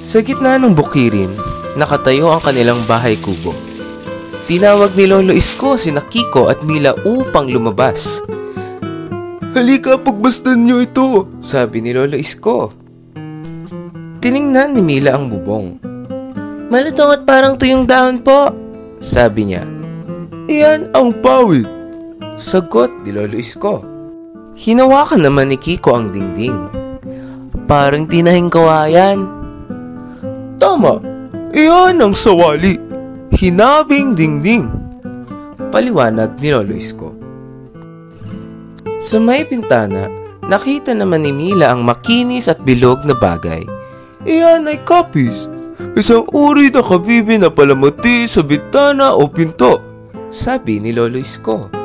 Sa gitna ng bukirin, nakatayo ang kanilang bahay kubo. Tinawag ni Lolo Isko si Kiko at Mila upang lumabas. Halika, pagbastan niyo ito, sabi ni Lolo Isko. Tiningnan ni Mila ang bubong. Malutong at parang tuyong dahon po, sabi niya. Iyan ang pawid, sagot ni Lolo Isko. Hinawakan naman ni Kiko ang dingding. Parang tinahing kawayan. Tama, iyan ang sawali. Hinabing dingding. Paliwanag ni Lolo Isko. Sa may pintana, nakita naman ni Mila ang makinis at bilog na bagay. Iyan ay kapis. Isang uri na kabibi na palamuti sa bintana o pinto, sabi ni Lolo Isko.